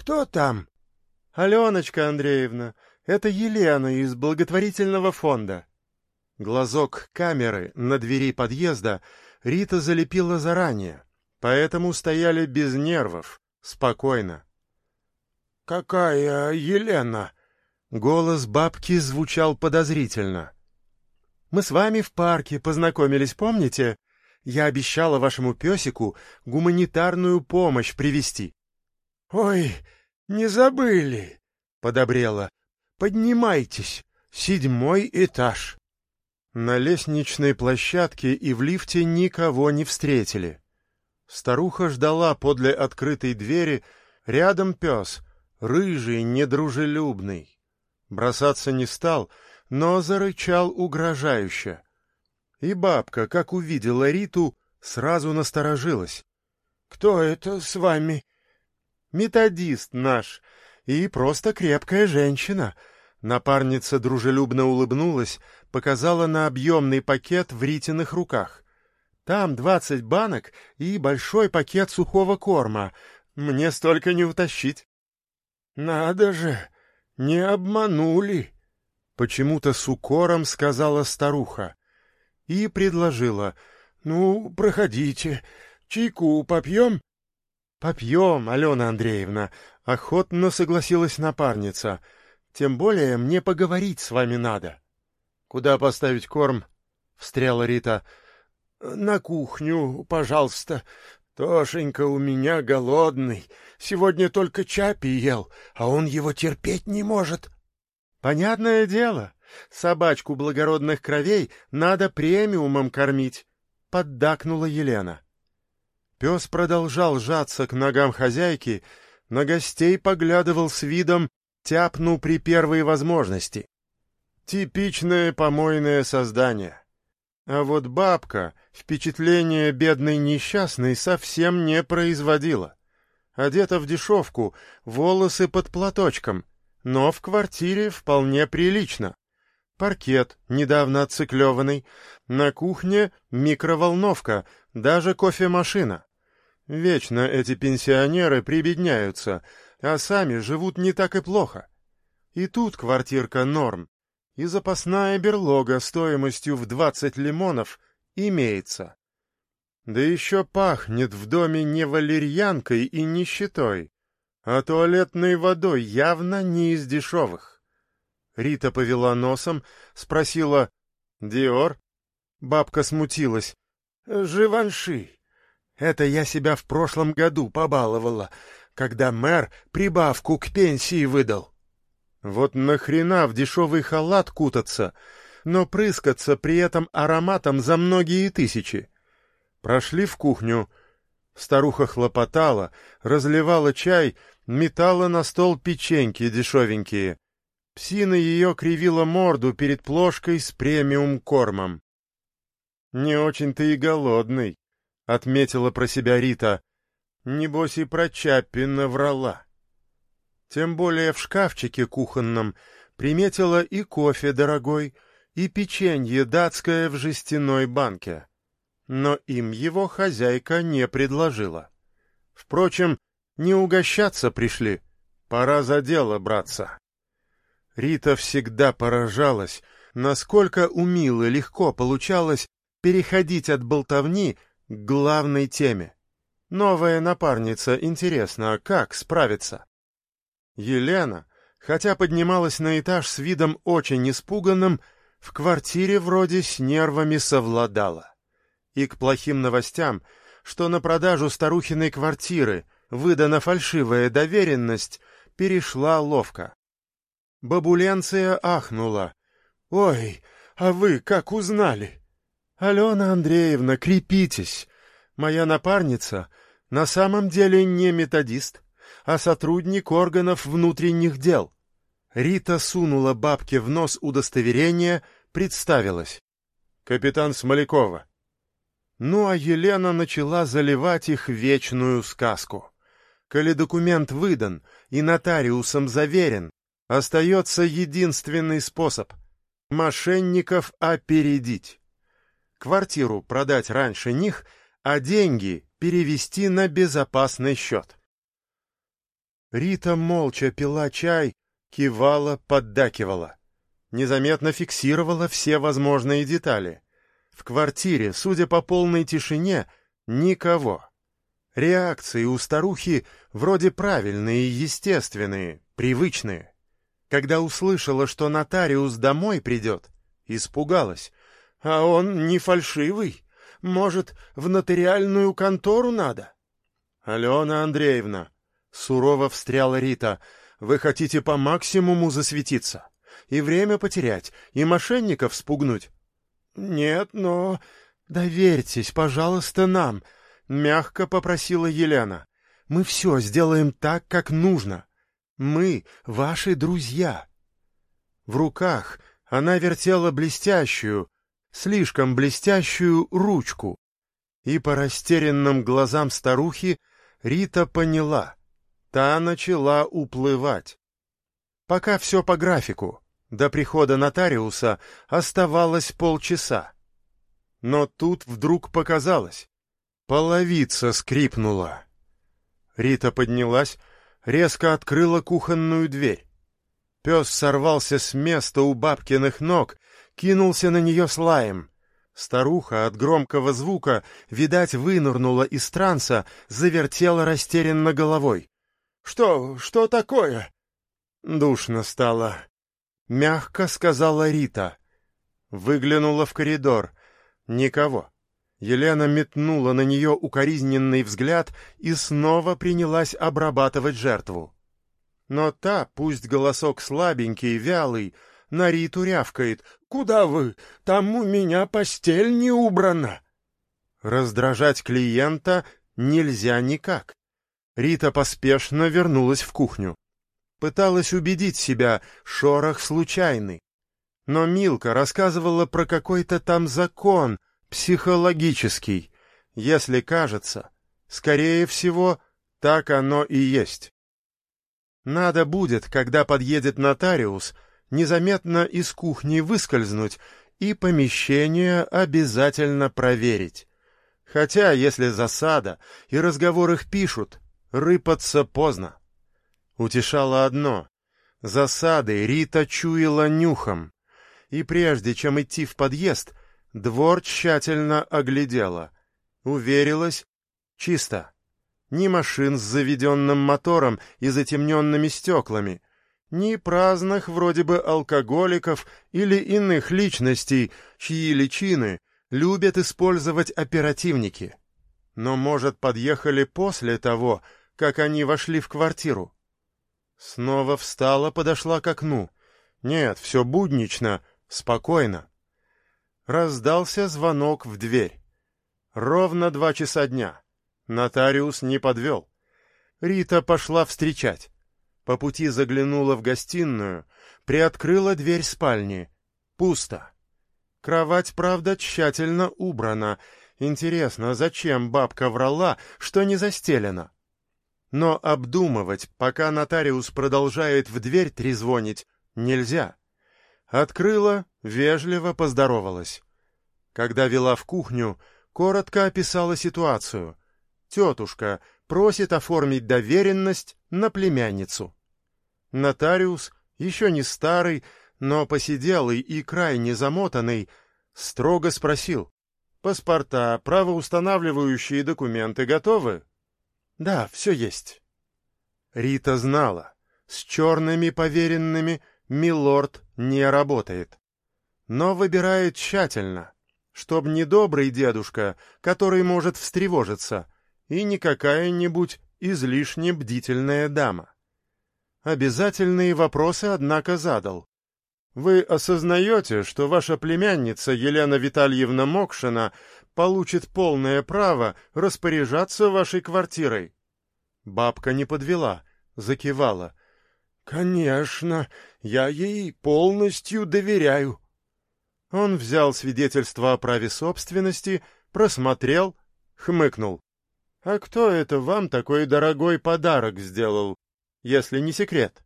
Кто там?» «Аленочка Андреевна, это Елена из благотворительного фонда». Глазок камеры на двери подъезда Рита залепила заранее, поэтому стояли без нервов, спокойно. «Какая Елена?» Голос бабки звучал подозрительно. «Мы с вами в парке познакомились, помните? Я обещала вашему песику гуманитарную помощь привезти». «Ой, не забыли!» — подобрела. «Поднимайтесь, седьмой этаж». На лестничной площадке и в лифте никого не встретили. Старуха ждала подле открытой двери, рядом пес, рыжий, недружелюбный. Бросаться не стал, но зарычал угрожающе. И бабка, как увидела Риту, сразу насторожилась. — Кто это с вами? — Методист наш. И просто крепкая женщина. Напарница дружелюбно улыбнулась, показала на объемный пакет в Ритиных руках. Там двадцать банок и большой пакет сухого корма. Мне столько не утащить. — Надо же! Не обманули! — почему-то с укором сказала старуха. И предложила. — Ну, проходите. Чайку попьем? — Попьем, Алена Андреевна, — охотно согласилась напарница. — Тем более мне поговорить с вами надо. — Куда поставить корм? — встряла Рита. — На кухню, пожалуйста. Тошенька у меня голодный. Сегодня только чапи ел, а он его терпеть не может. — Понятное дело. Собачку благородных кровей надо премиумом кормить, — поддакнула Елена. Пес продолжал жаться к ногам хозяйки, на гостей поглядывал с видом «тяпну при первой возможности». Типичное помойное создание. А вот бабка впечатление бедной несчастной совсем не производила. Одета в дешевку, волосы под платочком, но в квартире вполне прилично. Паркет, недавно отциклеванный, на кухне микроволновка, даже кофемашина. Вечно эти пенсионеры прибедняются, а сами живут не так и плохо. И тут квартирка норм, и запасная берлога стоимостью в двадцать лимонов имеется. Да еще пахнет в доме не валерьянкой и нищетой, а туалетной водой явно не из дешевых. Рита повела носом, спросила «Диор?» Бабка смутилась. «Живанши. Это я себя в прошлом году побаловала, когда мэр прибавку к пенсии выдал». Вот нахрена в дешевый халат кутаться, но прыскаться при этом ароматом за многие тысячи? Прошли в кухню. Старуха хлопотала, разливала чай, метала на стол печеньки дешевенькие. Псина ее кривила морду перед плошкой с премиум-кормом. «Не очень-то и голодный», — отметила про себя Рита. «Небось и про Чаппи наврала». Тем более в шкафчике кухонном приметила и кофе дорогой, и печенье датское в жестяной банке. Но им его хозяйка не предложила. Впрочем, не угощаться пришли, пора за дело браться. Рита всегда поражалась, насколько умело и легко получалось переходить от болтовни к главной теме. Новая напарница, интересно, как справиться? Елена, хотя поднималась на этаж с видом очень испуганным, в квартире вроде с нервами совладала. И к плохим новостям, что на продажу старухиной квартиры выдана фальшивая доверенность, перешла ловко. Бабуленция ахнула. «Ой, а вы как узнали?» «Алена Андреевна, крепитесь! Моя напарница на самом деле не методист» а сотрудник органов внутренних дел. Рита сунула бабке в нос удостоверение, представилась. Капитан Смолякова. Ну, а Елена начала заливать их вечную сказку. Коли документ выдан и нотариусом заверен, остается единственный способ — мошенников опередить. Квартиру продать раньше них, а деньги перевести на безопасный счет. Рита молча пила чай, кивала, поддакивала. Незаметно фиксировала все возможные детали. В квартире, судя по полной тишине, никого. Реакции у старухи вроде правильные, естественные, привычные. Когда услышала, что нотариус домой придет, испугалась. А он не фальшивый. Может, в нотариальную контору надо? — Алена Андреевна, — сурово встряла Рита, — вы хотите по максимуму засветиться? И время потерять, и мошенников спугнуть? — Нет, но... — Доверьтесь, пожалуйста, нам, — мягко попросила Елена. — Мы все сделаем так, как нужно. Мы ваши друзья. В руках она вертела блестящую, слишком блестящую ручку. И по растерянным глазам старухи Рита поняла. Та начала уплывать. Пока все по графику. До прихода нотариуса оставалось полчаса. Но тут вдруг показалось. Половица скрипнула. Рита поднялась, резко открыла кухонную дверь. Пес сорвался с места у бабкиных ног, кинулся на нее с лаем. Старуха от громкого звука, видать, вынырнула из транса, завертела растерянно головой. — Что, что такое? Душно стало. Мягко сказала Рита. Выглянула в коридор. Никого. Елена метнула на нее укоризненный взгляд и снова принялась обрабатывать жертву. Но та, пусть голосок слабенький, вялый, на Риту рявкает. «Куда вы? Там у меня постель не убрана!» Раздражать клиента нельзя никак. Рита поспешно вернулась в кухню. Пыталась убедить себя, шорох случайный. Но Милка рассказывала про какой-то там закон, психологический. Если кажется, скорее всего, так оно и есть. Надо будет, когда подъедет нотариус, незаметно из кухни выскользнуть и помещение обязательно проверить. Хотя, если засада и разговор их пишут, рыпаться поздно. Утешало одно — засады Рита чуяла нюхом, и прежде чем идти в подъезд, двор тщательно оглядела. Уверилась — чисто. Ни машин с заведенным мотором и затемненными стеклами, ни праздных вроде бы алкоголиков или иных личностей, чьи личины любят использовать оперативники. Но, может, подъехали после того, как они вошли в квартиру? Снова встала, подошла к окну. Нет, все буднично, спокойно. Раздался звонок в дверь. Ровно два часа дня. Нотариус не подвел. Рита пошла встречать. По пути заглянула в гостиную, приоткрыла дверь спальни. Пусто. Кровать, правда, тщательно убрана. Интересно, зачем бабка врала, что не застелена? Но обдумывать, пока нотариус продолжает в дверь трезвонить, нельзя. Открыла, вежливо поздоровалась. Когда вела в кухню, коротко описала ситуацию тетушка просит оформить доверенность на племянницу. Нотариус, еще не старый, но посиделый и крайне замотанный, строго спросил. «Паспорта, правоустанавливающие документы готовы?» «Да, все есть». Рита знала, с черными поверенными милорд не работает. Но выбирает тщательно, чтоб не добрый дедушка, который может встревожиться, и не какая-нибудь излишне бдительная дама. Обязательные вопросы, однако, задал. «Вы осознаете, что ваша племянница Елена Витальевна Мокшина получит полное право распоряжаться вашей квартирой?» Бабка не подвела, закивала. «Конечно, я ей полностью доверяю». Он взял свидетельство о праве собственности, просмотрел, хмыкнул. «А кто это вам такой дорогой подарок сделал, если не секрет?»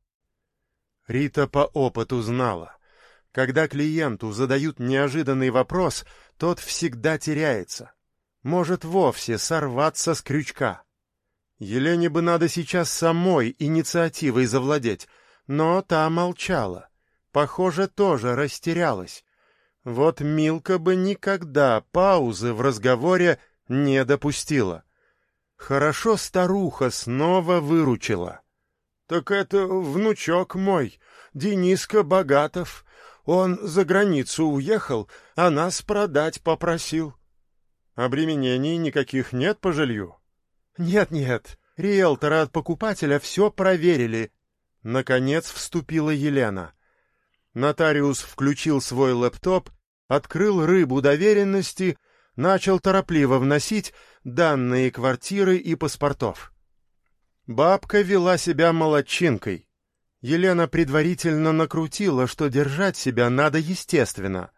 Рита по опыту знала. Когда клиенту задают неожиданный вопрос, тот всегда теряется. Может вовсе сорваться с крючка. Елене бы надо сейчас самой инициативой завладеть, но та молчала. Похоже, тоже растерялась. Вот Милка бы никогда паузы в разговоре не допустила. Хорошо старуха снова выручила. — Так это внучок мой, Дениска Богатов. Он за границу уехал, а нас продать попросил. — Обременений никаких нет по жилью? — Нет-нет, риэлторы от покупателя все проверили. Наконец вступила Елена. Нотариус включил свой лэптоп, открыл рыбу доверенности, начал торопливо вносить данные квартиры и паспортов. Бабка вела себя молодчинкой. Елена предварительно накрутила, что держать себя надо естественно.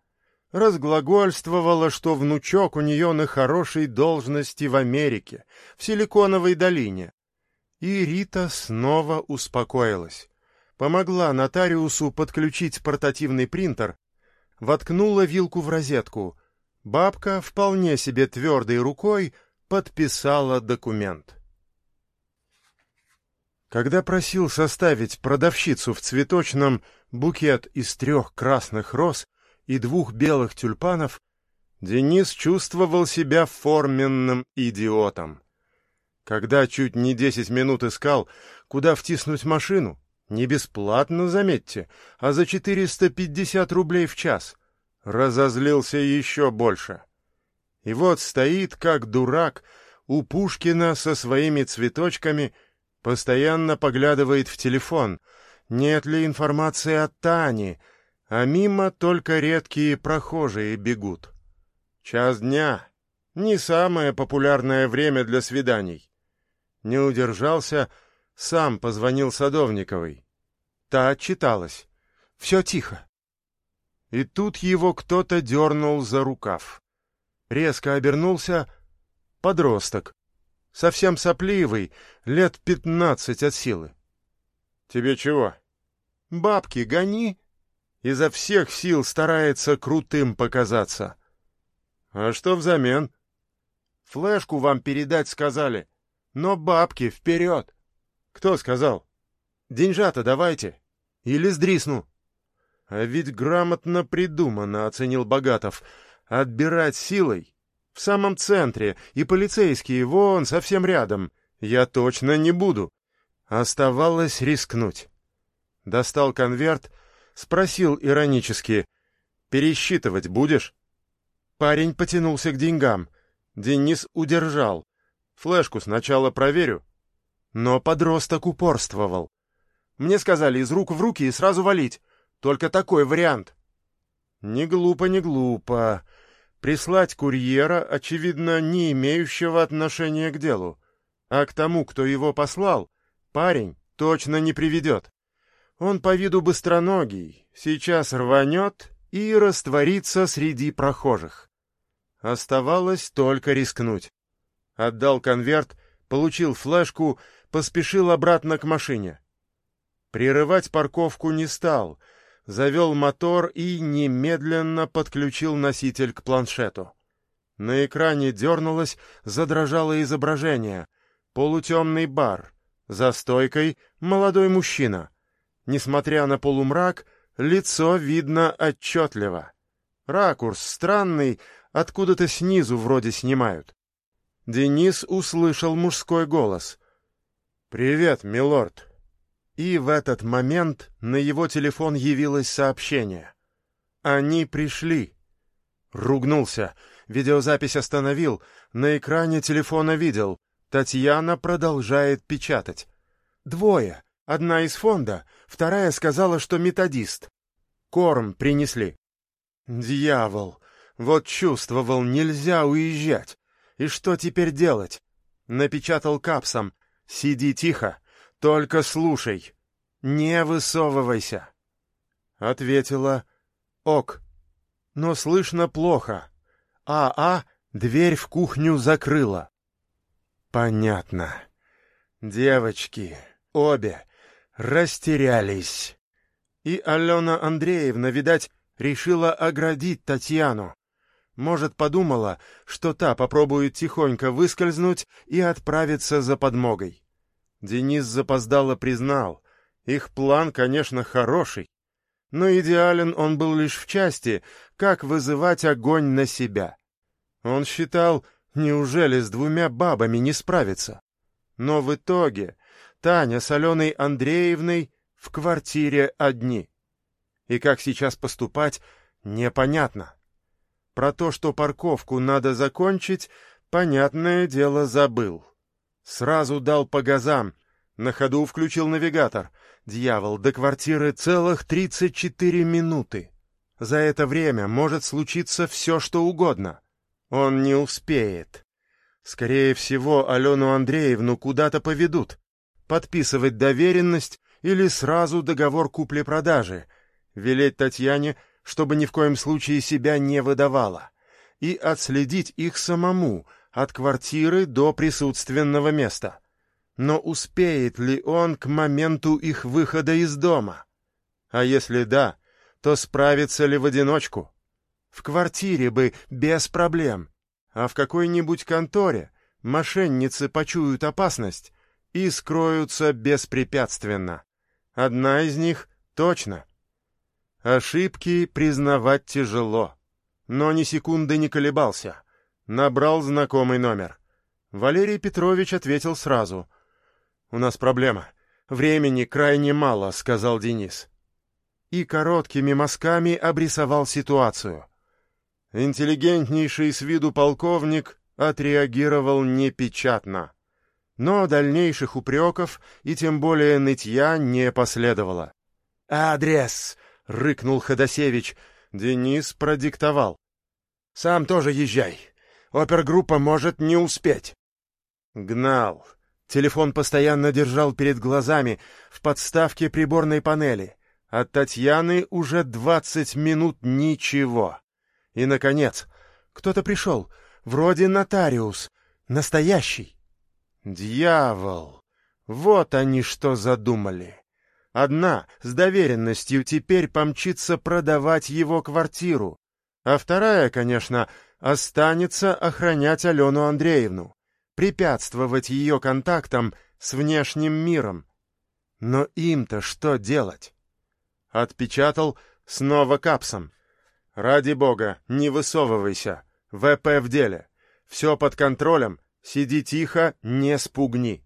Разглагольствовала, что внучок у нее на хорошей должности в Америке, в Силиконовой долине. И Рита снова успокоилась. Помогла нотариусу подключить портативный принтер, воткнула вилку в розетку. Бабка вполне себе твердой рукой подписала документ. Когда просил составить продавщицу в цветочном букет из трех красных роз и двух белых тюльпанов, Денис чувствовал себя форменным идиотом. Когда чуть не десять минут искал, куда втиснуть машину, не бесплатно, заметьте, а за 450 рублей в час, разозлился еще больше. И вот стоит, как дурак, у Пушкина со своими цветочками — Постоянно поглядывает в телефон, нет ли информации от Тани, а мимо только редкие прохожие бегут. Час дня — не самое популярное время для свиданий. Не удержался, сам позвонил Садовниковой. Та отчиталась. Все тихо. И тут его кто-то дернул за рукав. Резко обернулся — подросток, совсем сопливый, лет пятнадцать от силы. — Тебе чего? — Бабки гони. Изо всех сил старается крутым показаться. — А что взамен? — Флешку вам передать сказали, но бабки вперед. — Кто сказал? — Деньжата давайте. Или сдрисну. — А ведь грамотно придумано, — оценил Богатов. — Отбирать силой в самом центре, и полицейские вон совсем рядом. Я точно не буду. Оставалось рискнуть. Достал конверт, спросил иронически. «Пересчитывать будешь?» Парень потянулся к деньгам. Денис удержал. «Флешку сначала проверю». Но подросток упорствовал. «Мне сказали из рук в руки и сразу валить. Только такой вариант». «Не глупо, не глупо прислать курьера, очевидно, не имеющего отношения к делу, а к тому, кто его послал, парень точно не приведет. Он по виду быстроногий, сейчас рванет и растворится среди прохожих. Оставалось только рискнуть. Отдал конверт, получил флешку, поспешил обратно к машине. Прерывать парковку не стал — завел мотор и немедленно подключил носитель к планшету. На экране дернулось, задрожало изображение. Полутемный бар. За стойкой молодой мужчина. Несмотря на полумрак, лицо видно отчетливо. Ракурс странный, откуда-то снизу вроде снимают. Денис услышал мужской голос. «Привет, милорд. И в этот момент на его телефон явилось сообщение. «Они пришли». Ругнулся. Видеозапись остановил. На экране телефона видел. Татьяна продолжает печатать. «Двое. Одна из фонда, вторая сказала, что методист. Корм принесли». «Дьявол! Вот чувствовал, нельзя уезжать. И что теперь делать?» Напечатал капсом. «Сиди тихо, только слушай. Не высовывайся. Ответила. Ок. Но слышно плохо. А-а, дверь в кухню закрыла. Понятно. Девочки, обе, растерялись. И Алена Андреевна, видать, решила оградить Татьяну. Может, подумала, что та попробует тихонько выскользнуть и отправиться за подмогой. Денис запоздало признал, их план, конечно, хороший, но идеален он был лишь в части, как вызывать огонь на себя. Он считал, неужели с двумя бабами не справиться? Но в итоге Таня с Аленой Андреевной в квартире одни. И как сейчас поступать, непонятно. Про то, что парковку надо закончить, понятное дело забыл. Сразу дал по газам, на ходу включил навигатор. Дьявол, до квартиры целых тридцать четыре минуты. За это время может случиться все, что угодно. Он не успеет. Скорее всего, Алену Андреевну куда-то поведут. Подписывать доверенность или сразу договор купли-продажи. Велеть Татьяне, чтобы ни в коем случае себя не выдавала. И отследить их самому, от квартиры до присутственного места. Но успеет ли он к моменту их выхода из дома? А если да, то справится ли в одиночку? В квартире бы без проблем а в какой-нибудь конторе мошенницы почуют опасность и скроются беспрепятственно. Одна из них точно. Ошибки признавать тяжело. Но ни секунды не колебался. Набрал знакомый номер. Валерий Петрович ответил сразу. «У нас проблема. Времени крайне мало», — сказал Денис. И короткими мазками обрисовал ситуацию — Интеллигентнейший с виду полковник отреагировал непечатно. Но дальнейших упреков и тем более нытья не последовало. «Адрес!» — рыкнул Ходосевич. Денис продиктовал. «Сам тоже езжай. Опергруппа может не успеть». Гнал. Телефон постоянно держал перед глазами в подставке приборной панели. От Татьяны уже двадцать минут ничего. И, наконец, кто-то пришел, вроде нотариус, настоящий. Дьявол! Вот они что задумали. Одна с доверенностью теперь помчится продавать его квартиру, а вторая, конечно, останется охранять Алену Андреевну, препятствовать ее контактам с внешним миром. Но им-то что делать? Отпечатал снова капсом. «Ради бога, не высовывайся. ВП в деле. Все под контролем. Сиди тихо, не спугни».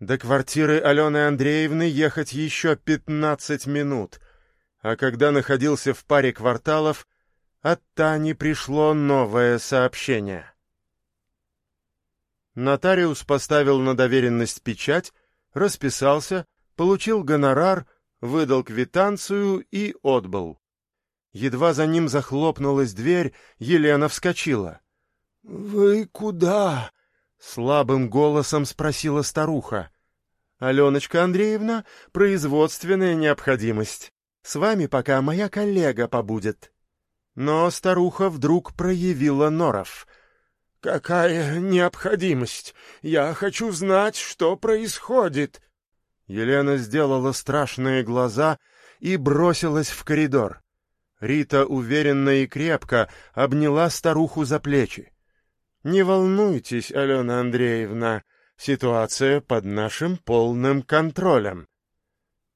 До квартиры Алены Андреевны ехать еще пятнадцать минут, а когда находился в паре кварталов, от Тани пришло новое сообщение. Нотариус поставил на доверенность печать, расписался, получил гонорар, выдал квитанцию и отбыл. Едва за ним захлопнулась дверь, Елена вскочила. — Вы куда? — слабым голосом спросила старуха. — Аленочка Андреевна, производственная необходимость. С вами пока моя коллега побудет. Но старуха вдруг проявила норов. — Какая необходимость? Я хочу знать, что происходит. Елена сделала страшные глаза и бросилась в коридор. Рита уверенно и крепко обняла старуху за плечи. «Не волнуйтесь, Алена Андреевна, ситуация под нашим полным контролем».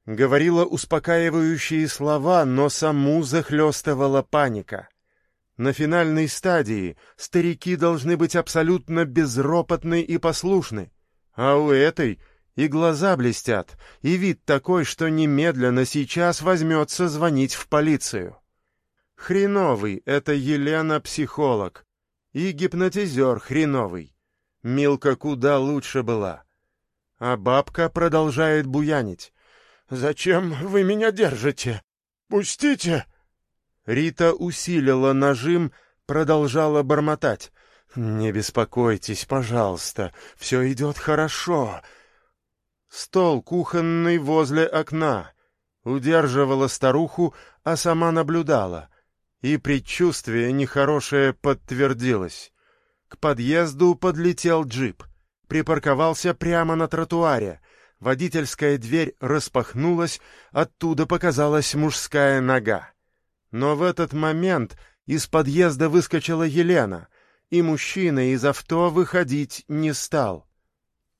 Говорила успокаивающие слова, но саму захлестывала паника. На финальной стадии старики должны быть абсолютно безропотны и послушны, а у этой и глаза блестят, и вид такой, что немедленно сейчас возьмется звонить в полицию. Хреновый — это Елена-психолог. И гипнотизер хреновый. Милка куда лучше была. А бабка продолжает буянить. «Зачем вы меня держите? Пустите!» Рита усилила нажим, продолжала бормотать. «Не беспокойтесь, пожалуйста, все идет хорошо». Стол кухонный возле окна. Удерживала старуху, а сама наблюдала и предчувствие нехорошее подтвердилось. К подъезду подлетел джип, припарковался прямо на тротуаре. Водительская дверь распахнулась, оттуда показалась мужская нога. Но в этот момент из подъезда выскочила Елена, и мужчина из авто выходить не стал.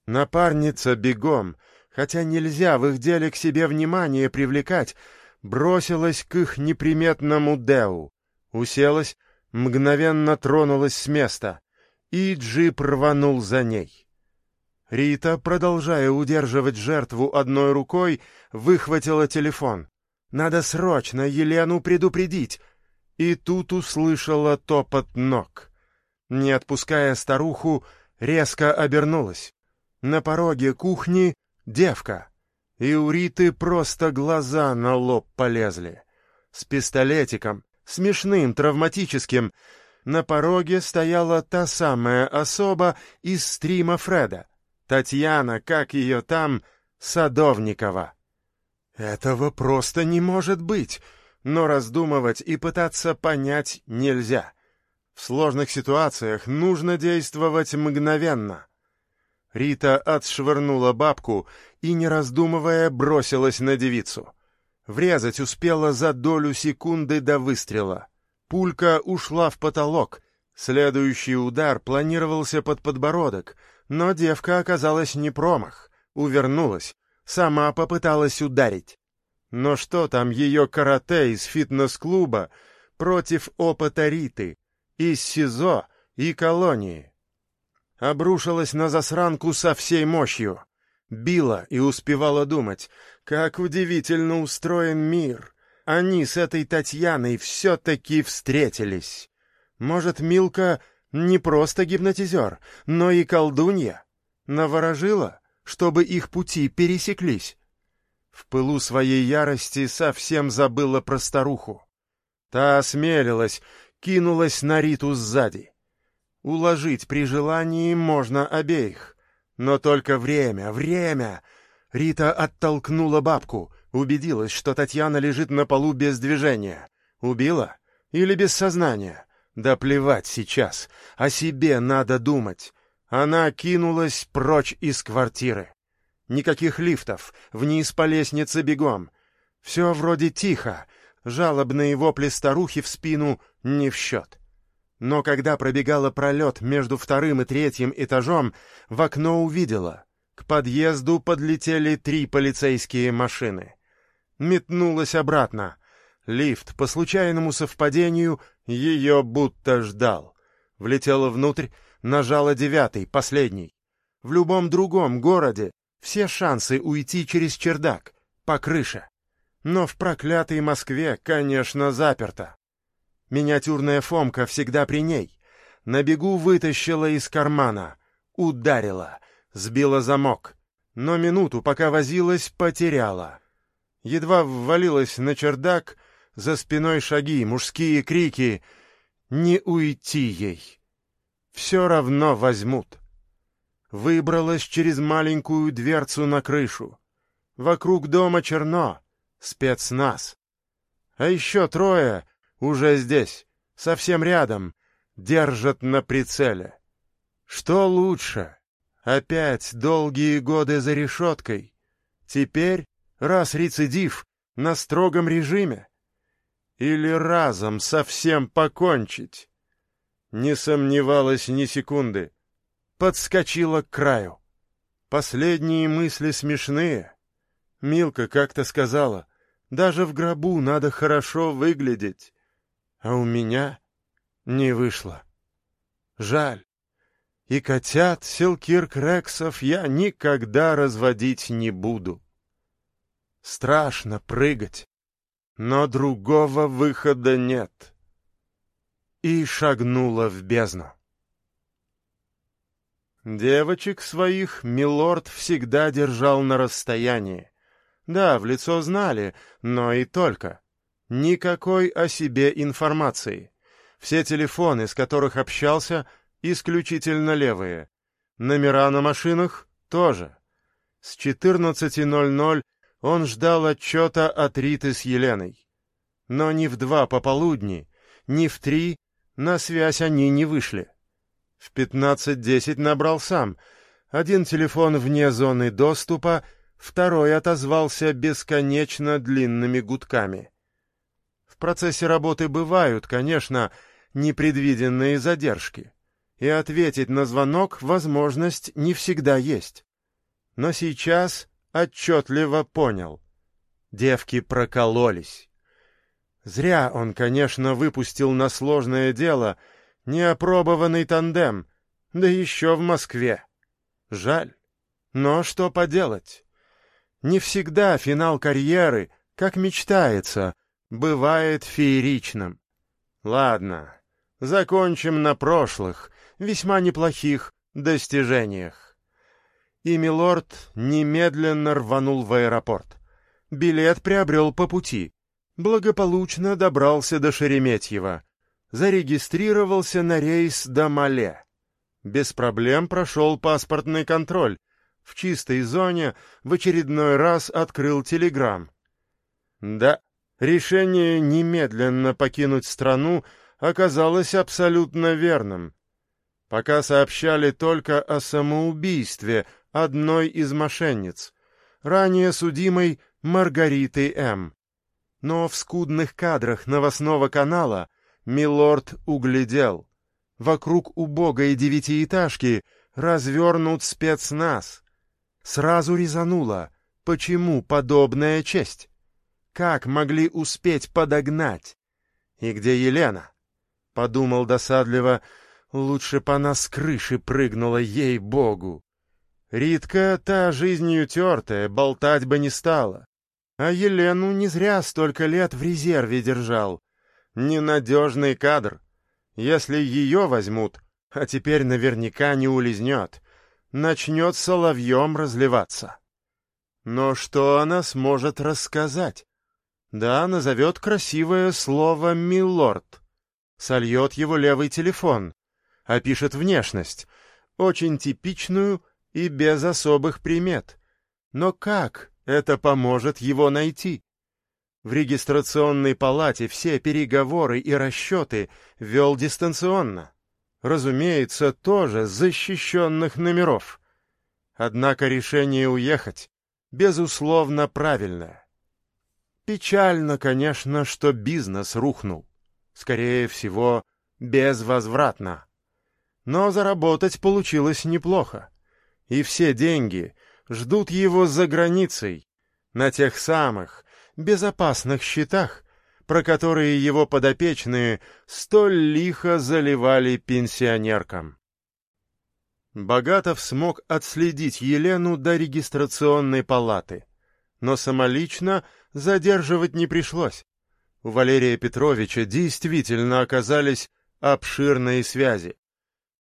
Напарница бегом, хотя нельзя в их деле к себе внимание привлекать, бросилась к их неприметному Деу, уселась, мгновенно тронулась с места, и джип рванул за ней. Рита, продолжая удерживать жертву одной рукой, выхватила телефон. «Надо срочно Елену предупредить!» И тут услышала топот ног. Не отпуская старуху, резко обернулась. На пороге кухни девка. И у Риты просто глаза на лоб полезли. С пистолетиком, смешным, травматическим, на пороге стояла та самая особа из стрима Фреда. Татьяна, как ее там, Садовникова. Этого просто не может быть, но раздумывать и пытаться понять нельзя. В сложных ситуациях нужно действовать мгновенно. Рита отшвырнула бабку и, не раздумывая, бросилась на девицу. Врезать успела за долю секунды до выстрела. Пулька ушла в потолок. Следующий удар планировался под подбородок, но девка оказалась не промах, увернулась, сама попыталась ударить. Но что там ее карате из фитнес-клуба против опыта Риты, из СИЗО и колонии? Обрушилась на засранку со всей мощью. Била и успевала думать, как удивительно устроен мир. Они с этой Татьяной все-таки встретились. Может, Милка не просто гипнотизер, но и колдунья? Наворожила, чтобы их пути пересеклись? В пылу своей ярости совсем забыла про старуху. Та осмелилась, кинулась на Риту сзади. Уложить при желании можно обеих. Но только время, время! Рита оттолкнула бабку, убедилась, что Татьяна лежит на полу без движения. Убила? Или без сознания? Да плевать сейчас, о себе надо думать. Она кинулась прочь из квартиры. Никаких лифтов, вниз по лестнице бегом. Все вроде тихо, жалобные вопли старухи в спину не в счет. Но когда пробегала пролет между вторым и третьим этажом, в окно увидела. К подъезду подлетели три полицейские машины. Метнулась обратно. Лифт, по случайному совпадению, ее будто ждал. Влетела внутрь, нажала девятый, последний. В любом другом городе все шансы уйти через чердак, по крыше. Но в проклятой Москве, конечно, заперто. Миниатюрная Фомка всегда при ней. На бегу вытащила из кармана, ударила, сбила замок. Но минуту, пока возилась, потеряла. Едва ввалилась на чердак, за спиной шаги, мужские крики. Не уйти ей. Все равно возьмут выбралась через маленькую дверцу на крышу. Вокруг дома черно, спецназ. А еще трое уже здесь, совсем рядом, держат на прицеле. Что лучше? Опять долгие годы за решеткой. Теперь, раз рецидив, на строгом режиме. Или разом совсем покончить? Не сомневалась ни секунды подскочила к краю. Последние мысли смешные. Милка как-то сказала, даже в гробу надо хорошо выглядеть. А у меня не вышло. Жаль. И котят Силкирк Рексов я никогда разводить не буду. Страшно прыгать, но другого выхода нет. И шагнула в бездну. Девочек своих милорд всегда держал на расстоянии. Да, в лицо знали, но и только. Никакой о себе информации. Все телефоны, с которых общался, исключительно левые. Номера на машинах тоже. С 14.00 он ждал отчета от Риты с Еленой. Но ни в два пополудни, ни в три на связь они не вышли. В пятнадцать десять набрал сам. Один телефон вне зоны доступа, второй отозвался бесконечно длинными гудками. В процессе работы бывают, конечно, непредвиденные задержки, и ответить на звонок возможность не всегда есть. Но сейчас отчетливо понял. Девки прокололись. Зря он, конечно, выпустил на сложное дело неопробованный тандем, да еще в Москве. Жаль. Но что поделать? Не всегда финал карьеры, как мечтается, бывает фееричным. Ладно, закончим на прошлых, весьма неплохих достижениях. И Милорд немедленно рванул в аэропорт. Билет приобрел по пути. Благополучно добрался до Шереметьева. Зарегистрировался на рейс до Мале. Без проблем прошел паспортный контроль. В чистой зоне в очередной раз открыл телеграм. Да, решение немедленно покинуть страну оказалось абсолютно верным. Пока сообщали только о самоубийстве одной из мошенниц, ранее судимой Маргариты М. Но в скудных кадрах новостного канала Милорд углядел. Вокруг убогой девятиэтажки развернут спецназ. Сразу резануло, почему подобная честь? Как могли успеть подогнать? И где Елена? Подумал досадливо, лучше б она с крыши прыгнула, ей-богу. Ритка, та жизнью тертая, болтать бы не стала. А Елену не зря столько лет в резерве держал. Ненадежный кадр. Если ее возьмут, а теперь наверняка не улизнет, начнет соловьем разливаться. Но что она сможет рассказать? Да, назовет красивое слово «милорд». Сольет его левый телефон. Опишет внешность. Очень типичную и без особых примет. Но как это поможет его найти? В регистрационной палате все переговоры и расчеты вел дистанционно. Разумеется, тоже защищенных номеров. Однако решение уехать, безусловно, правильное. Печально, конечно, что бизнес рухнул. Скорее всего, безвозвратно. Но заработать получилось неплохо. И все деньги ждут его за границей, на тех самых безопасных счетах, про которые его подопечные столь лихо заливали пенсионеркам. Богатов смог отследить Елену до регистрационной палаты, но самолично задерживать не пришлось. У Валерия Петровича действительно оказались обширные связи.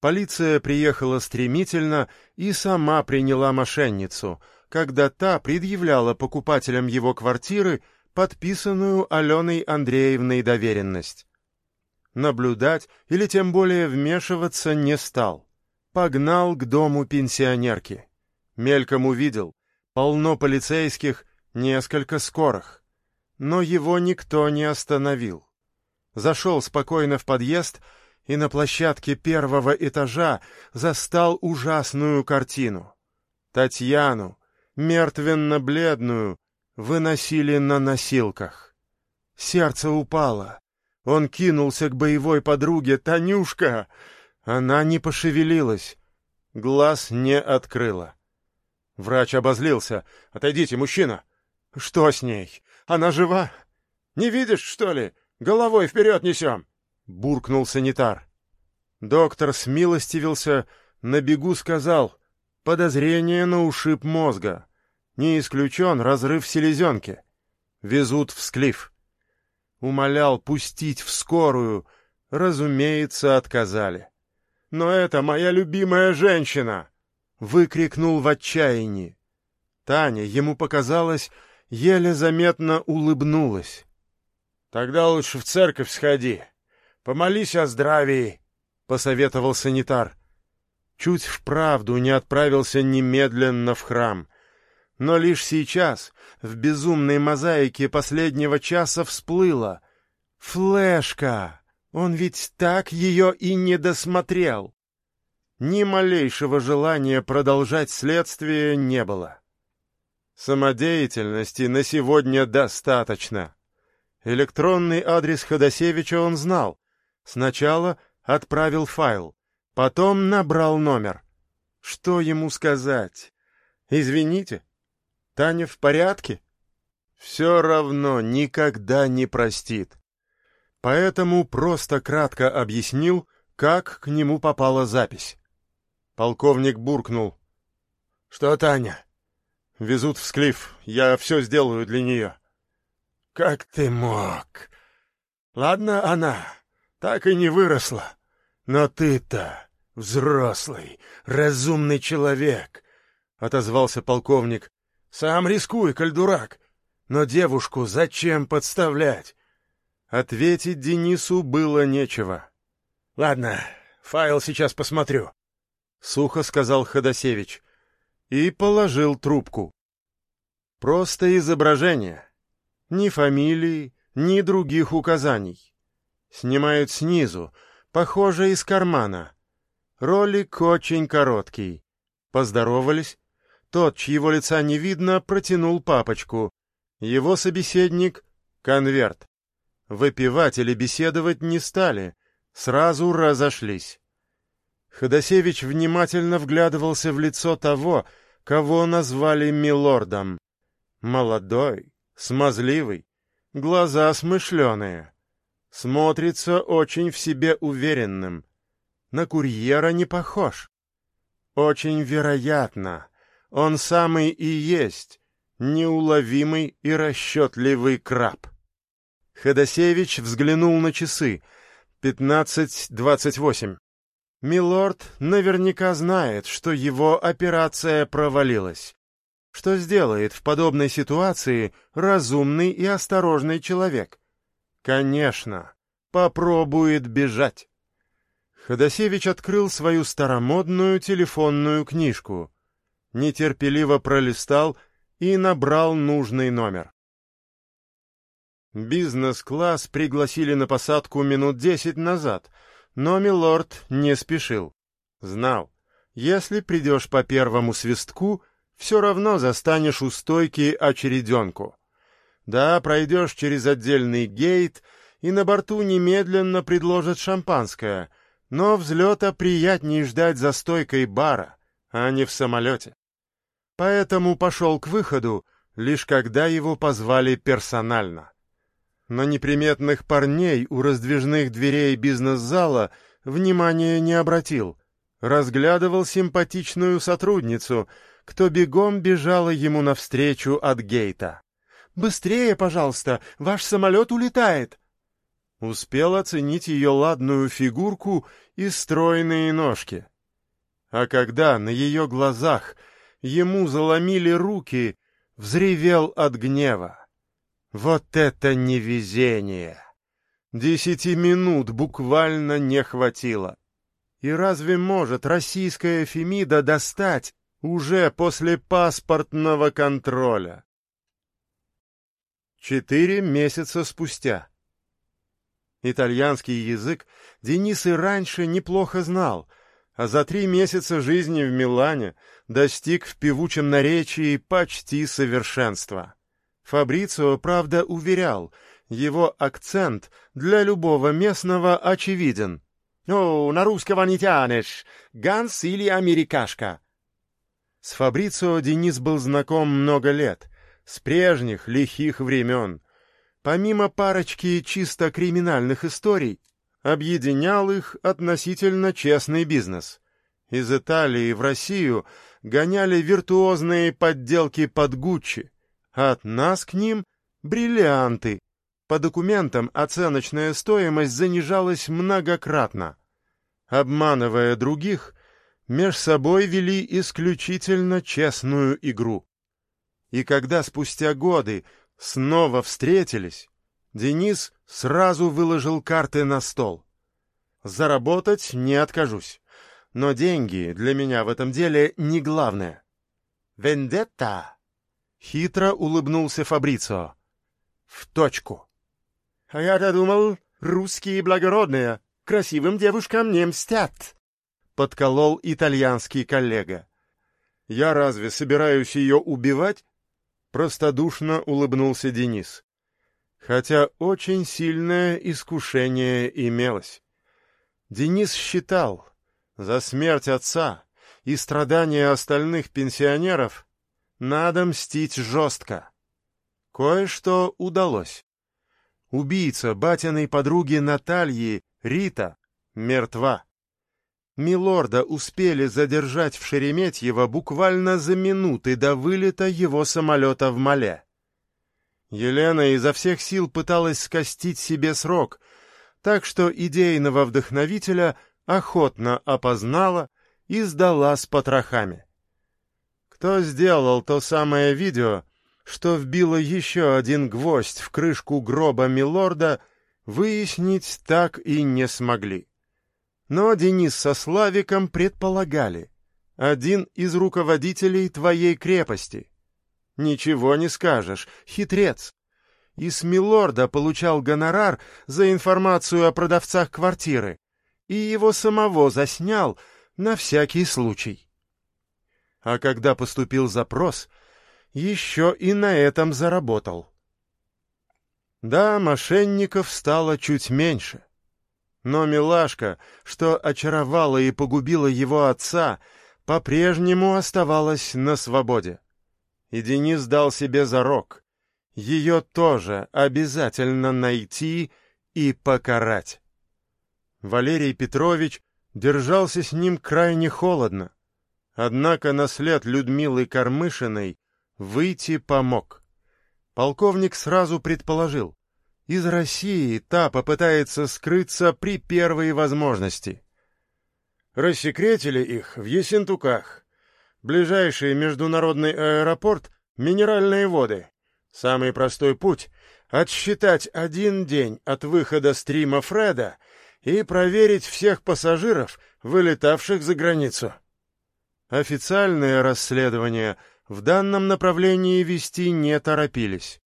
Полиция приехала стремительно и сама приняла мошенницу, когда та предъявляла покупателям его квартиры подписанную Аленой Андреевной доверенность. Наблюдать или тем более вмешиваться не стал. Погнал к дому пенсионерки. Мельком увидел, полно полицейских несколько скорых. Но его никто не остановил. Зашел спокойно в подъезд и на площадке первого этажа застал ужасную картину. Татьяну, мертвенно-бледную, выносили на носилках. Сердце упало. Он кинулся к боевой подруге «Танюшка!» Она не пошевелилась, глаз не открыла. Врач обозлился. «Отойдите, мужчина!» «Что с ней? Она жива? Не видишь, что ли? Головой вперед несем!» — буркнул санитар. Доктор смилостивился, на бегу сказал «Подозрение на ушиб мозга. Не исключен разрыв селезенки. Везут в склиф». Умолял пустить в скорую. Разумеется, отказали. «Но это моя любимая женщина!» — выкрикнул в отчаянии. Таня, ему показалось, еле заметно улыбнулась. — Тогда лучше в церковь сходи. Помолись о здравии, — посоветовал санитар. Чуть вправду не отправился немедленно в храм. Но лишь сейчас, в безумной мозаике последнего часа, всплыло. Флешка! Он ведь так ее и не досмотрел. Ни малейшего желания продолжать следствие не было. Самодеятельности на сегодня достаточно. Электронный адрес Ходосевича он знал. Сначала отправил файл, потом набрал номер. Что ему сказать? «Извините, Таня в порядке?» Все равно никогда не простит. Поэтому просто кратко объяснил, как к нему попала запись. Полковник буркнул. «Что, Таня?» «Везут в Склиф. Я все сделаю для нее». «Как ты мог?» «Ладно, она так и не выросла. Но ты-то взрослый, разумный человек», — отозвался полковник. «Сам рискуй, коль дурак. Но девушку зачем подставлять?» Ответить Денису было нечего. «Ладно, файл сейчас посмотрю», — сухо сказал Ходосевич и положил трубку. Просто изображение. Ни фамилии, ни других указаний. Снимают снизу, похоже, из кармана. Ролик очень короткий. Поздоровались. Тот, чьего лица не видно, протянул папочку. Его собеседник — конверт. Выпивать или беседовать не стали, сразу разошлись. Ходосевич внимательно вглядывался в лицо того, кого назвали милордом. Молодой, смазливый, глаза смышленые. Смотрится очень в себе уверенным. На курьера не похож. Очень вероятно, он самый и есть неуловимый и расчетливый краб. Ходосевич взглянул на часы. Пятнадцать двадцать восемь. Милорд наверняка знает, что его операция провалилась. Что сделает в подобной ситуации разумный и осторожный человек? Конечно, попробует бежать. Ходосевич открыл свою старомодную телефонную книжку, нетерпеливо пролистал и набрал нужный номер. Бизнес-класс пригласили на посадку минут десять назад — но милорд не спешил. Знал, если придешь по первому свистку, все равно застанешь у стойки очереденку. Да, пройдешь через отдельный гейт, и на борту немедленно предложат шампанское, но взлета приятнее ждать за стойкой бара, а не в самолете. Поэтому пошел к выходу, лишь когда его позвали персонально. На неприметных парней у раздвижных дверей бизнес-зала внимания не обратил. Разглядывал симпатичную сотрудницу, кто бегом бежала ему навстречу от гейта. «Быстрее, пожалуйста, ваш самолет улетает!» Успел оценить ее ладную фигурку и стройные ножки. А когда на ее глазах ему заломили руки, взревел от гнева. Вот это невезение! Десяти минут буквально не хватило. И разве может российская Фемида достать уже после паспортного контроля? Четыре месяца спустя. Итальянский язык Денис и раньше неплохо знал, а за три месяца жизни в Милане достиг в певучем наречии почти совершенства. Фабрицио, правда, уверял, его акцент для любого местного очевиден. «О, на русского не тянешь! Ганс или америкашка?» С Фабрицио Денис был знаком много лет, с прежних лихих времен. Помимо парочки чисто криминальных историй, объединял их относительно честный бизнес. Из Италии в Россию гоняли виртуозные подделки под Гуччи, от нас к ним бриллианты. По документам оценочная стоимость занижалась многократно. Обманывая других, меж собой вели исключительно честную игру. И когда спустя годы снова встретились, Денис сразу выложил карты на стол. Заработать не откажусь, но деньги для меня в этом деле не главное. «Вендетта!» Хитро улыбнулся Фабрицио. В точку. — А я-то думал, русские благородные, красивым девушкам не мстят, — подколол итальянский коллега. — Я разве собираюсь ее убивать? Простодушно улыбнулся Денис. хотя очень сильное искушение имелось. Денис считал, за смерть отца и страдания остальных пенсионеров надо мстить жестко. Кое-что удалось. Убийца батиной подруги Натальи, Рита, мертва. Милорда успели задержать в Шереметьево буквально за минуты до вылета его самолета в Мале. Елена изо всех сил пыталась скостить себе срок, так что идейного вдохновителя охотно опознала и сдала с потрохами. Кто сделал то самое видео, что вбило еще один гвоздь в крышку гроба Милорда, выяснить так и не смогли. Но Денис со Славиком предполагали. Один из руководителей твоей крепости. Ничего не скажешь, хитрец. И с Милорда получал гонорар за информацию о продавцах квартиры. И его самого заснял на всякий случай. А когда поступил запрос, еще и на этом заработал. Да, мошенников стало чуть меньше — но милашка, что очаровала и погубила его отца, по-прежнему оставалась на свободе. И Денис дал себе зарок. Ее тоже обязательно найти и покарать. Валерий Петрович держался с ним крайне холодно. Однако на след Людмилы Кормышиной выйти помог. Полковник сразу предположил, из России та попытается скрыться при первой возможности. Рассекретили их в Ессентуках. Ближайший международный аэропорт — Минеральные воды. Самый простой путь — отсчитать один день от выхода стрима Фреда и проверить всех пассажиров, вылетавших за границу. Официальное расследование в данном направлении вести не торопились.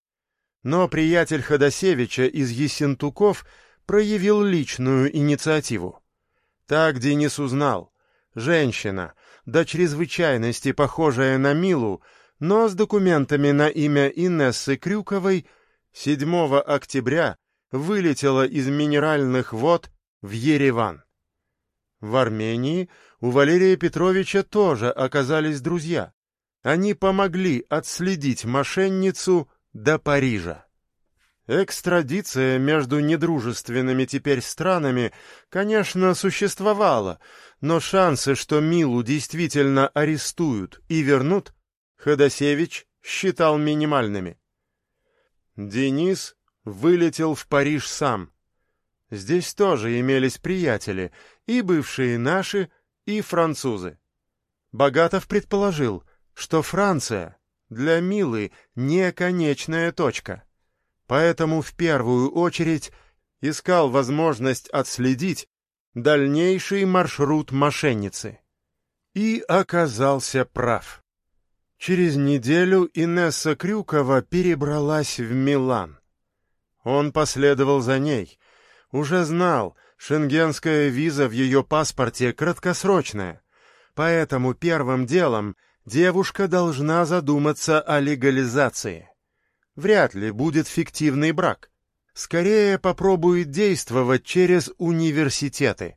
Но приятель Ходосевича из Ессентуков проявил личную инициативу. Так Денис узнал. Женщина, до чрезвычайности похожая на Милу, но с документами на имя Инессы Крюковой, 7 октября вылетела из минеральных вод в Ереван. В Армении у Валерия Петровича тоже оказались друзья. Они помогли отследить мошенницу до Парижа. Экстрадиция между недружественными теперь странами, конечно, существовала, но шансы, что Милу действительно арестуют и вернут, Ходосевич считал минимальными. Денис вылетел в Париж сам. Здесь тоже имелись приятели, и бывшие наши, и французы. Богатов предположил, что Франция для Милы не конечная точка. Поэтому в первую очередь искал возможность отследить дальнейший маршрут мошенницы. И оказался прав. Через неделю Инесса Крюкова перебралась в Милан. Он последовал за ней. Уже знал, шенгенская виза в ее паспорте краткосрочная. Поэтому первым делом девушка должна задуматься о легализации. Вряд ли будет фиктивный брак. Скорее попробует действовать через университеты.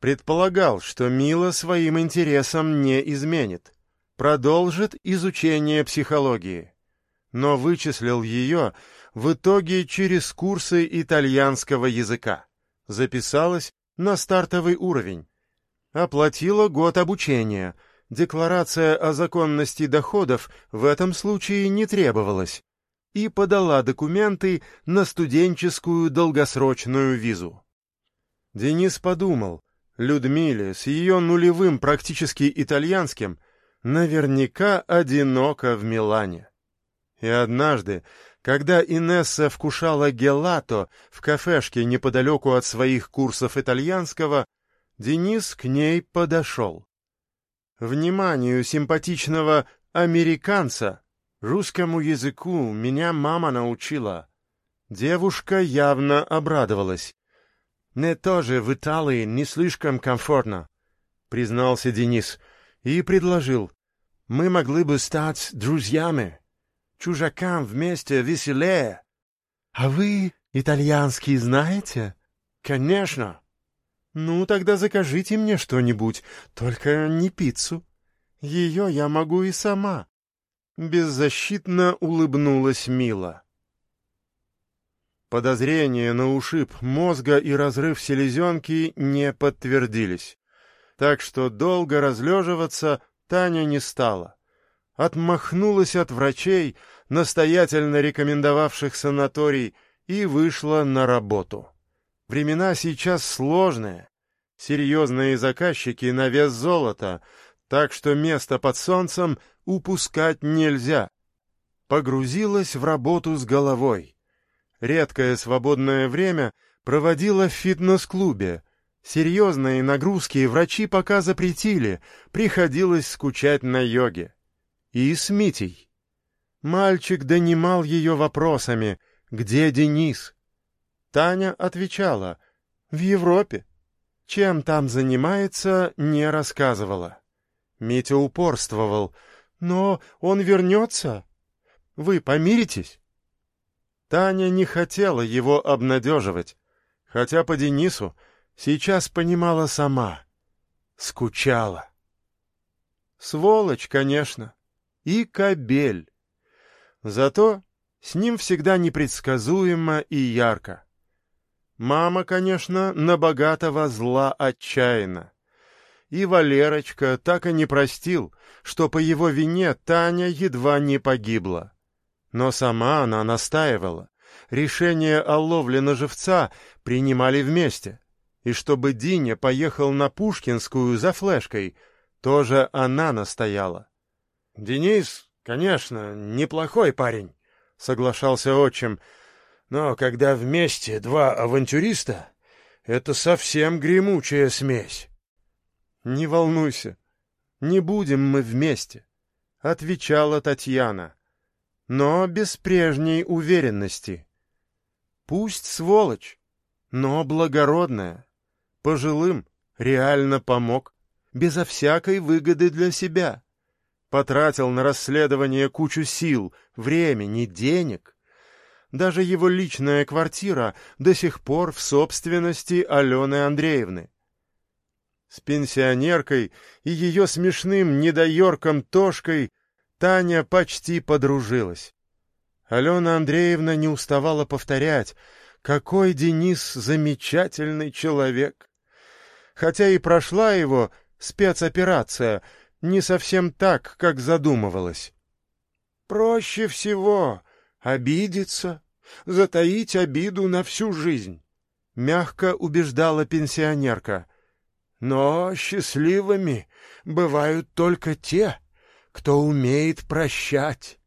Предполагал, что Мила своим интересам не изменит. Продолжит изучение психологии. Но вычислил ее в итоге через курсы итальянского языка. Записалась на стартовый уровень. Оплатила год обучения — декларация о законности доходов в этом случае не требовалась, и подала документы на студенческую долгосрочную визу. Денис подумал, Людмиле с ее нулевым практически итальянским наверняка одиноко в Милане. И однажды, когда Инесса вкушала гелато в кафешке неподалеку от своих курсов итальянского, Денис к ней подошел. Вниманию симпатичного американца, русскому языку меня мама научила. Девушка явно обрадовалась. «Мне тоже в Италии не слишком комфортно», — признался Денис и предложил. «Мы могли бы стать друзьями. Чужакам вместе веселее». «А вы итальянский знаете?» «Конечно». «Ну, тогда закажите мне что-нибудь, только не пиццу. Ее я могу и сама». Беззащитно улыбнулась Мила. Подозрения на ушиб мозга и разрыв селезенки не подтвердились, так что долго разлеживаться Таня не стала. Отмахнулась от врачей, настоятельно рекомендовавших санаторий, и вышла на работу. Времена сейчас сложные. Серьезные заказчики на вес золота, так что место под солнцем упускать нельзя. Погрузилась в работу с головой. Редкое свободное время проводила в фитнес-клубе. Серьезные нагрузки врачи пока запретили, приходилось скучать на йоге. И с Митей. Мальчик донимал ее вопросами «Где Денис?». Таня отвечала «В Европе». Чем там занимается, не рассказывала. Митя упорствовал «Но он вернется? Вы помиритесь?» Таня не хотела его обнадеживать, хотя по Денису сейчас понимала сама. Скучала. Сволочь, конечно, и кобель. Зато с ним всегда непредсказуемо и ярко. Мама, конечно, на богатого зла отчаянно. И Валерочка так и не простил, что по его вине Таня едва не погибла. Но сама она настаивала. Решение о ловле на живца принимали вместе. И чтобы Диня поехал на Пушкинскую за флешкой, тоже она настояла. Денис «Конечно, неплохой парень», — соглашался отчим, «но когда вместе два авантюриста, это совсем гремучая смесь». «Не волнуйся, не будем мы вместе», — отвечала Татьяна, но без прежней уверенности. «Пусть сволочь, но благородная, пожилым реально помог, безо всякой выгоды для себя» потратил на расследование кучу сил, времени, денег. Даже его личная квартира до сих пор в собственности Алены Андреевны. С пенсионеркой и ее смешным недоерком Тошкой Таня почти подружилась. Алена Андреевна не уставала повторять, какой Денис замечательный человек. Хотя и прошла его спецоперация — не совсем так, как задумывалось. Проще всего обидеться, затаить обиду на всю жизнь, — мягко убеждала пенсионерка. Но счастливыми бывают только те, кто умеет прощать.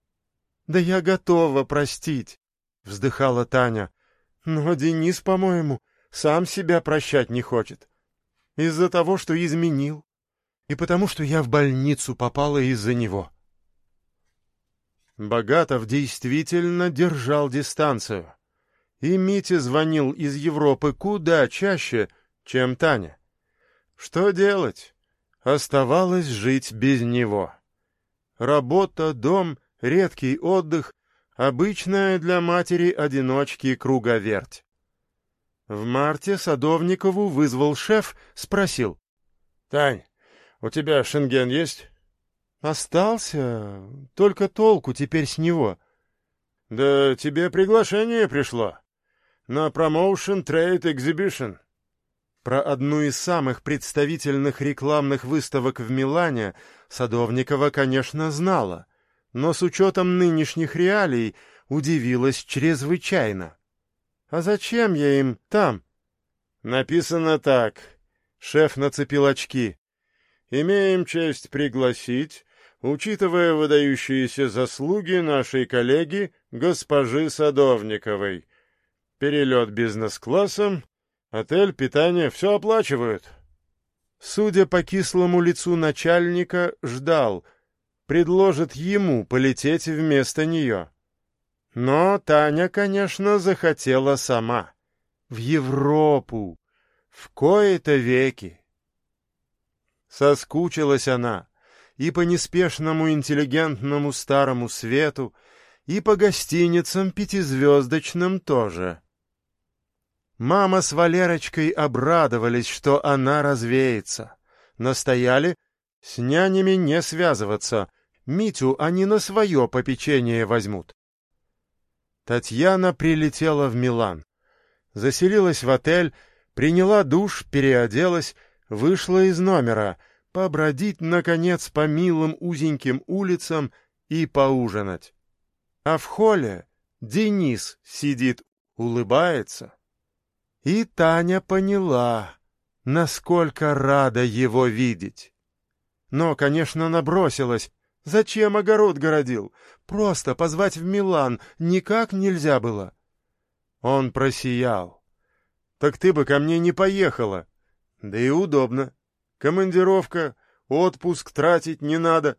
— Да я готова простить, — вздыхала Таня. — Но Денис, по-моему, сам себя прощать не хочет. Из-за того, что изменил и потому, что я в больницу попала из-за него. Богатов действительно держал дистанцию. И Митя звонил из Европы куда чаще, чем Таня. Что делать? Оставалось жить без него. Работа, дом, редкий отдых — обычная для матери-одиночки круговерть. В марте Садовникову вызвал шеф, спросил. — Тань, у тебя шенген есть? Остался, только толку теперь с него. Да тебе приглашение пришло. На Promotion Trade Exhibition. Про одну из самых представительных рекламных выставок в Милане Садовникова, конечно, знала, но с учетом нынешних реалий удивилась чрезвычайно. «А зачем я им там?» «Написано так». Шеф нацепил очки имеем честь пригласить, учитывая выдающиеся заслуги нашей коллеги госпожи Садовниковой. Перелет бизнес-классом, отель, питание — все оплачивают. Судя по кислому лицу начальника, ждал, предложит ему полететь вместо нее. Но Таня, конечно, захотела сама. В Европу, в кои-то веки. Соскучилась она и по неспешному интеллигентному старому свету, и по гостиницам пятизвездочным тоже. Мама с Валерочкой обрадовались, что она развеется. Настояли с нянями не связываться, Митю они на свое попечение возьмут. Татьяна прилетела в Милан. Заселилась в отель, приняла душ, переоделась, вышла из номера, побродить, наконец, по милым узеньким улицам и поужинать. А в холле Денис сидит, улыбается. И Таня поняла, насколько рада его видеть. Но, конечно, набросилась. Зачем огород городил? Просто позвать в Милан никак нельзя было. Он просиял. Так ты бы ко мне не поехала. Да и удобно. Командировка, отпуск тратить не надо.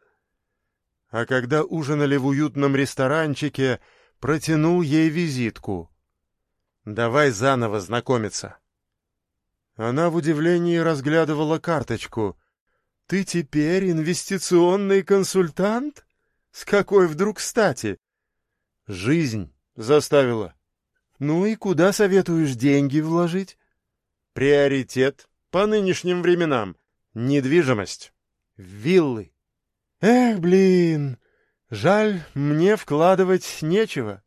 А когда ужинали в уютном ресторанчике, протянул ей визитку. Давай заново знакомиться. Она в удивлении разглядывала карточку. Ты теперь инвестиционный консультант? С какой вдруг стати? Жизнь заставила. Ну и куда советуешь деньги вложить? Приоритет по нынешним временам. Недвижимость. Виллы. Эх, блин, жаль, мне вкладывать нечего.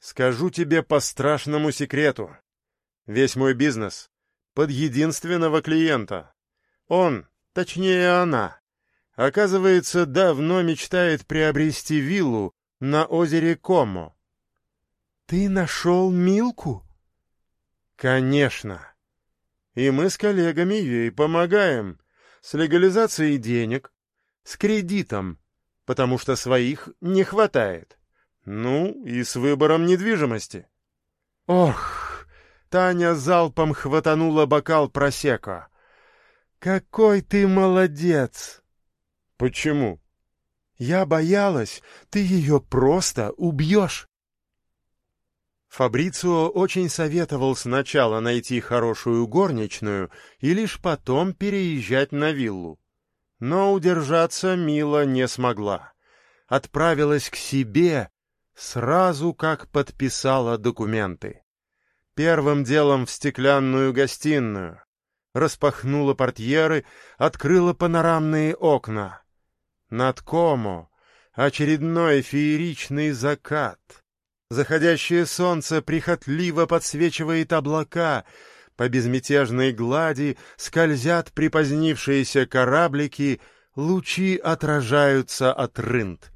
Скажу тебе по страшному секрету. Весь мой бизнес под единственного клиента. Он, точнее она, оказывается, давно мечтает приобрести виллу на озере Комо. Ты нашел Милку? Конечно. И мы с коллегами ей помогаем с легализацией денег, с кредитом, потому что своих не хватает. Ну, и с выбором недвижимости. Ох, Таня залпом хватанула бокал просека. Какой ты молодец! Почему? Я боялась, ты ее просто убьешь. Фабрицио очень советовал сначала найти хорошую горничную и лишь потом переезжать на виллу. Но удержаться Мила не смогла. Отправилась к себе сразу как подписала документы. Первым делом в стеклянную гостиную. Распахнула портьеры, открыла панорамные окна. Над Комо очередной фееричный закат — Заходящее солнце прихотливо подсвечивает облака, по безмятежной глади скользят припозднившиеся кораблики, лучи отражаются от рынд.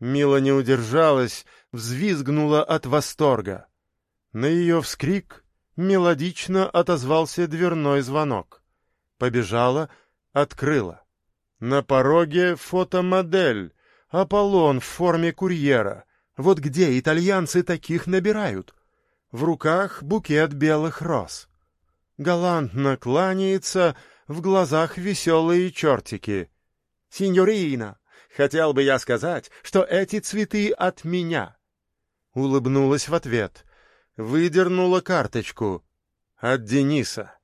Мила не удержалась, взвизгнула от восторга. На ее вскрик мелодично отозвался дверной звонок. Побежала, открыла. На пороге фотомодель, Аполлон в форме курьера — вот где итальянцы таких набирают? В руках букет белых роз. Галантно кланяется, в глазах веселые чертики. «Синьорина, хотел бы я сказать, что эти цветы от меня». Улыбнулась в ответ, выдернула карточку. От Дениса.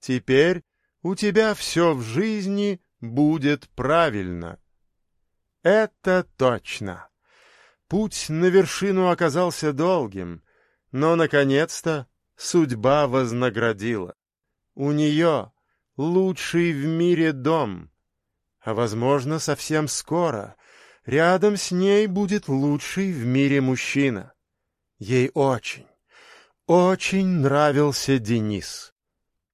«Теперь у тебя все в жизни будет правильно». Это точно. Путь на вершину оказался долгим, но, наконец-то, судьба вознаградила. У нее лучший в мире дом, а, возможно, совсем скоро рядом с ней будет лучший в мире мужчина. Ей очень, очень нравился Денис.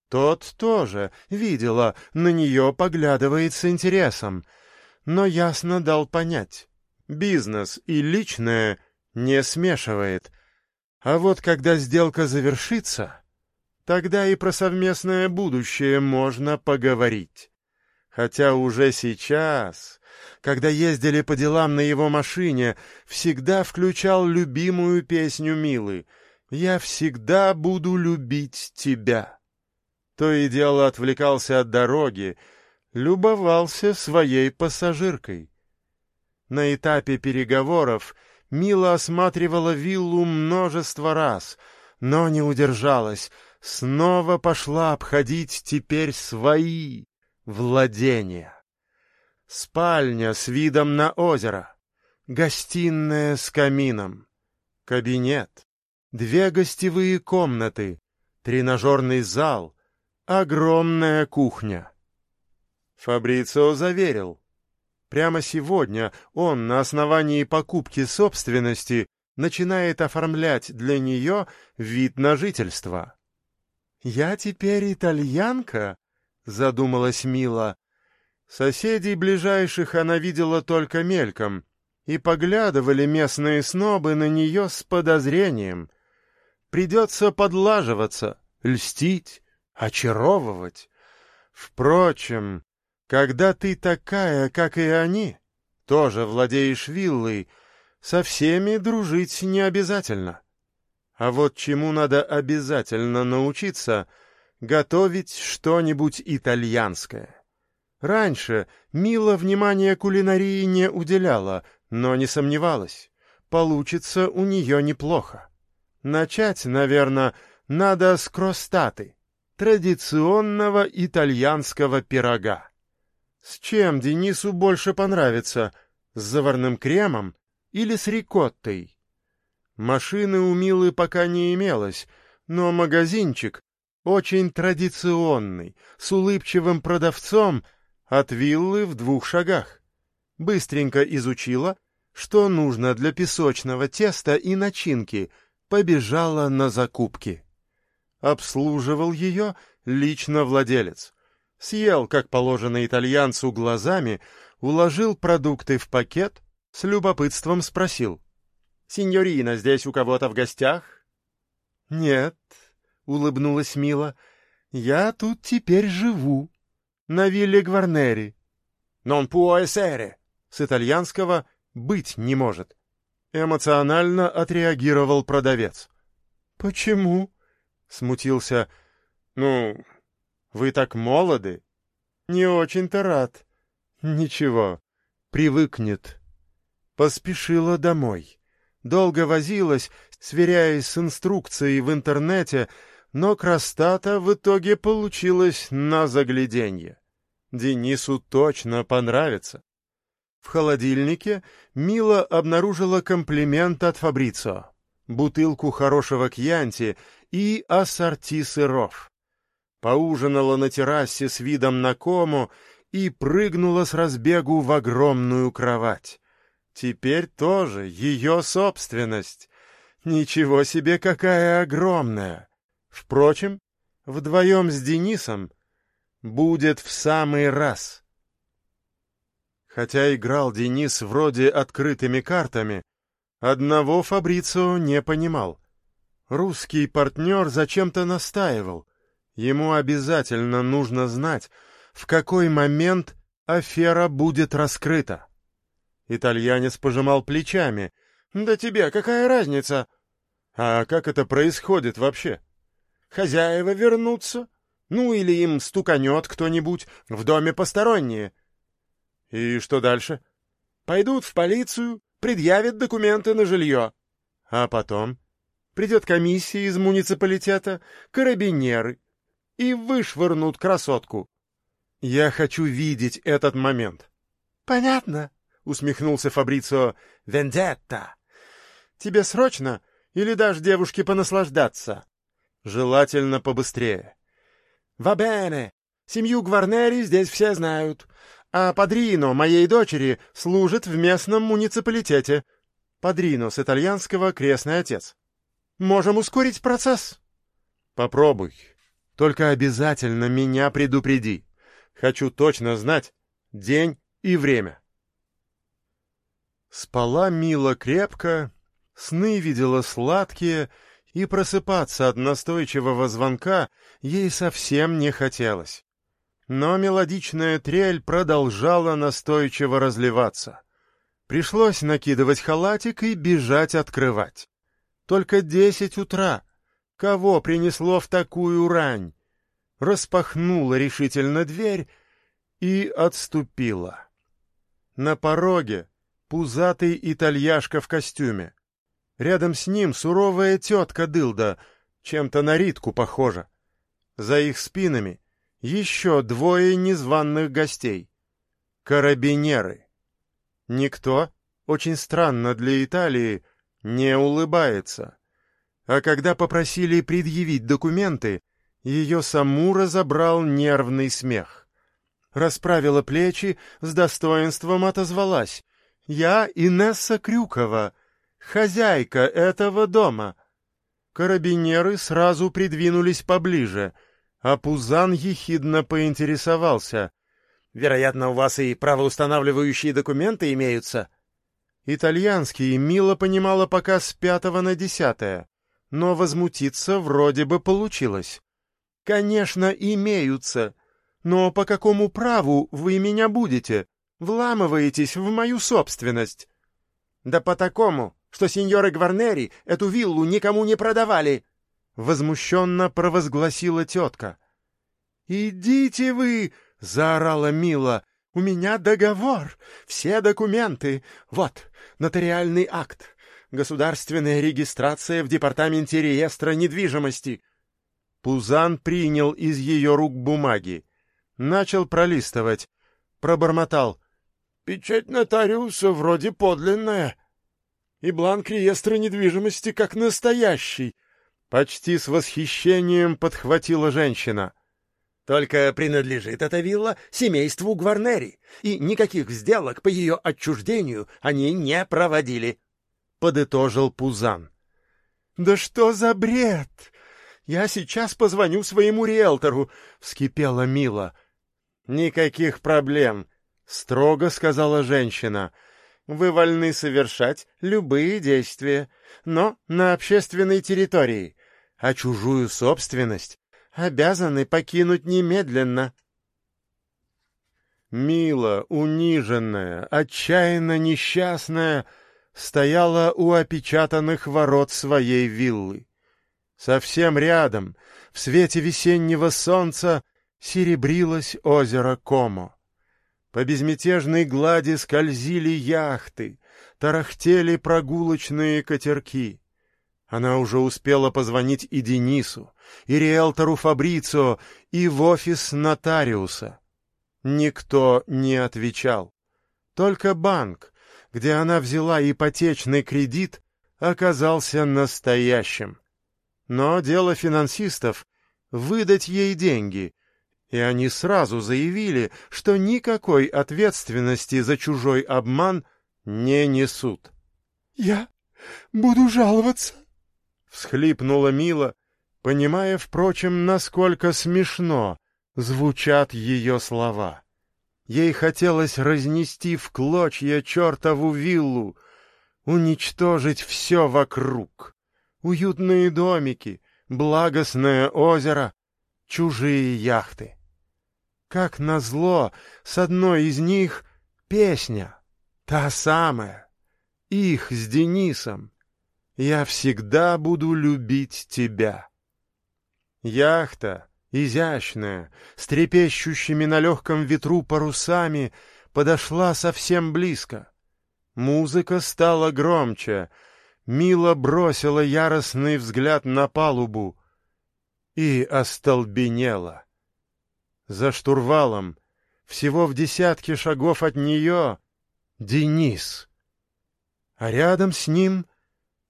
Тот тоже, видела, на нее поглядывает с интересом, но ясно дал понять бизнес и личное не смешивает. А вот когда сделка завершится, тогда и про совместное будущее можно поговорить. Хотя уже сейчас, когда ездили по делам на его машине, всегда включал любимую песню Милы «Я всегда буду любить тебя». То и дело отвлекался от дороги, любовался своей пассажиркой. На этапе переговоров Мила осматривала виллу множество раз, но не удержалась, снова пошла обходить теперь свои владения. Спальня с видом на озеро, гостиная с камином, кабинет, две гостевые комнаты, тренажерный зал, огромная кухня. Фабрицио заверил. Прямо сегодня он на основании покупки собственности начинает оформлять для нее вид на жительство. «Я теперь итальянка?» — задумалась Мила. Соседей ближайших она видела только мельком, и поглядывали местные снобы на нее с подозрением. Придется подлаживаться, льстить, очаровывать. Впрочем, когда ты такая, как и они, тоже владеешь виллой, со всеми дружить не обязательно. А вот чему надо обязательно научиться — готовить что-нибудь итальянское. Раньше Мила внимания кулинарии не уделяла, но не сомневалась. Получится у нее неплохо. Начать, наверное, надо с кростаты, традиционного итальянского пирога. С чем Денису больше понравится? С заварным кремом или с рикоттой? Машины у Милы пока не имелось, но магазинчик, очень традиционный, с улыбчивым продавцом, от виллы в двух шагах. Быстренько изучила, что нужно для песочного теста и начинки, побежала на закупки. Обслуживал ее лично владелец. Съел, как положено итальянцу, глазами, уложил продукты в пакет, с любопытством спросил. «Синьорина здесь у кого-то в гостях?» «Нет», — улыбнулась Мила, — «я тут теперь живу, на вилле Гварнери». «Non può essere», с итальянского «быть не может». Эмоционально отреагировал продавец. «Почему?» — смутился. «Ну, вы так молоды». «Не очень-то рад». «Ничего, привыкнет». Поспешила домой. Долго возилась, сверяясь с инструкцией в интернете, но крастата в итоге получилась на загляденье. Денису точно понравится. В холодильнике Мила обнаружила комплимент от Фабрицо, бутылку хорошего кьянти и ассорти сыров. Поужинала на террасе с видом на кому и прыгнула с разбегу в огромную кровать. Теперь тоже ее собственность. Ничего себе, какая огромная! Впрочем, вдвоем с Денисом будет в самый раз. Хотя играл Денис вроде открытыми картами, одного Фабрицио не понимал. Русский партнер зачем-то настаивал. Ему обязательно нужно знать, в какой момент афера будет раскрыта. Итальянец пожимал плечами. «Да тебе какая разница?» «А как это происходит вообще?» «Хозяева вернутся, ну или им стуканет кто-нибудь, в доме посторонние». «И что дальше?» «Пойдут в полицию, предъявят документы на жилье». «А потом?» «Придет комиссия из муниципалитета, карабинеры, и вышвырнут красотку». «Я хочу видеть этот момент». «Понятно», — усмехнулся Фабрицио. «Вендетта! Тебе срочно или дашь девушке понаслаждаться?» «Желательно побыстрее». «Вабене! Семью Гварнери здесь все знают, а Падрино моей дочери служит в местном муниципалитете. Падрино с итальянского «крестный отец». Можем ускорить процесс?» «Попробуй. Только обязательно меня предупреди. Хочу точно знать день и время». Спала Мила крепко, сны видела сладкие, и просыпаться от настойчивого звонка ей совсем не хотелось. Но мелодичная трель продолжала настойчиво разливаться. Пришлось накидывать халатик и бежать открывать. Только десять утра. Кого принесло в такую рань? Распахнула решительно дверь и отступила. На пороге пузатый итальяшка в костюме. Рядом с ним суровая тетка Дылда, чем-то на Ритку похожа. За их спинами еще двое незваных гостей. Карабинеры. Никто очень странно для Италии, не улыбается. А когда попросили предъявить документы, ее саму разобрал нервный смех. Расправила плечи, с достоинством отозвалась. «Я Инесса Крюкова, хозяйка этого дома». Карабинеры сразу придвинулись поближе, а Пузан ехидно поинтересовался. «Вероятно, у вас и правоустанавливающие документы имеются?» Итальянский Мила понимала пока с пятого на десятое, но возмутиться вроде бы получилось. «Конечно, имеются. Но по какому праву вы меня будете? Вламываетесь в мою собственность?» «Да по такому, что сеньоры Гварнери эту виллу никому не продавали!» Возмущенно провозгласила тетка. «Идите вы!» — заорала Мила. «У меня договор, все документы. Вот, нотариальный акт, государственная регистрация в департаменте реестра недвижимости». Пузан принял из ее рук бумаги. Начал пролистывать. Пробормотал. «Печать нотариуса вроде подлинная. И бланк реестра недвижимости как настоящий». Почти с восхищением подхватила женщина. «Только принадлежит эта вилла семейству Гварнери, и никаких сделок по ее отчуждению они не проводили», — подытожил Пузан. «Да что за бред!» «Я сейчас позвоню своему риэлтору», — вскипела Мила. «Никаких проблем», — строго сказала женщина. «Вы вольны совершать любые действия, но на общественной территории, а чужую собственность обязаны покинуть немедленно». Мила, униженная, отчаянно несчастная, стояла у опечатанных ворот своей виллы. Совсем рядом, в свете весеннего солнца, серебрилось озеро Комо. По безмятежной глади скользили яхты, тарахтели прогулочные катерки. Она уже успела позвонить и Денису, и риэлтору Фабрицио, и в офис нотариуса. Никто не отвечал. Только банк, где она взяла ипотечный кредит, оказался настоящим. Но дело финансистов — выдать ей деньги, и они сразу заявили, что никакой ответственности за чужой обман не несут. — Я буду жаловаться, — всхлипнула Мила, понимая, впрочем, насколько смешно звучат ее слова. Ей хотелось разнести в клочья чертову виллу, уничтожить все вокруг уютные домики, благостное озеро, чужие яхты. Как назло, с одной из них песня, та самая, их с Денисом. Я всегда буду любить тебя. Яхта, изящная, с трепещущими на легком ветру парусами, подошла совсем близко. Музыка стала громче — Мила бросила яростный взгляд на палубу и остолбенела. За штурвалом, всего в десятке шагов от нее, Денис. А рядом с ним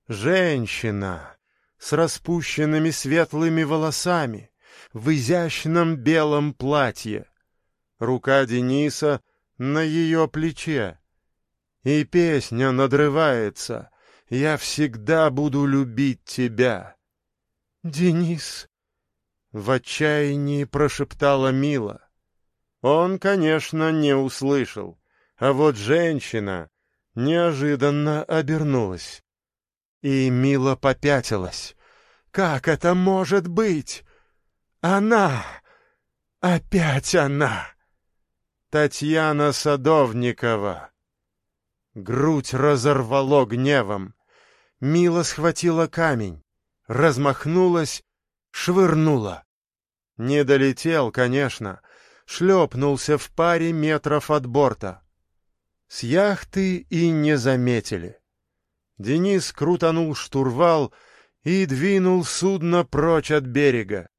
женщина с распущенными светлыми волосами в изящном белом платье. Рука Дениса на ее плече. И песня надрывается — я всегда буду любить тебя. Денис, в отчаянии прошептала Мила. Он, конечно, не услышал, а вот женщина неожиданно обернулась. И Мила попятилась. Как это может быть? Она! Опять она! Татьяна Садовникова! Грудь разорвало гневом. Мила схватила камень, размахнулась, швырнула. Не долетел, конечно, шлепнулся в паре метров от борта. С яхты и не заметили. Денис крутанул штурвал и двинул судно прочь от берега.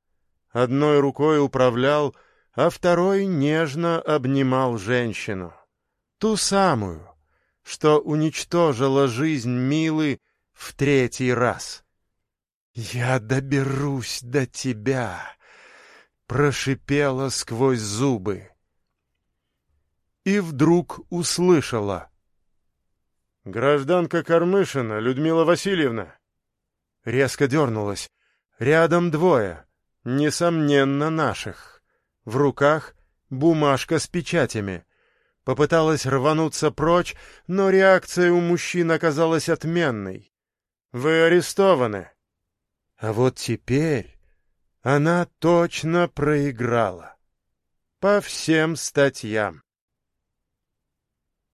Одной рукой управлял, а второй нежно обнимал женщину. Ту самую, что уничтожила жизнь Милы в третий раз. «Я доберусь до тебя!» — прошипела сквозь зубы. И вдруг услышала. «Гражданка Кормышина, Людмила Васильевна!» Резко дернулась. Рядом двое, несомненно, наших. В руках бумажка с печатями. Попыталась рвануться прочь, но реакция у мужчин оказалась отменной. «Вы арестованы!» А вот теперь она точно проиграла. По всем статьям.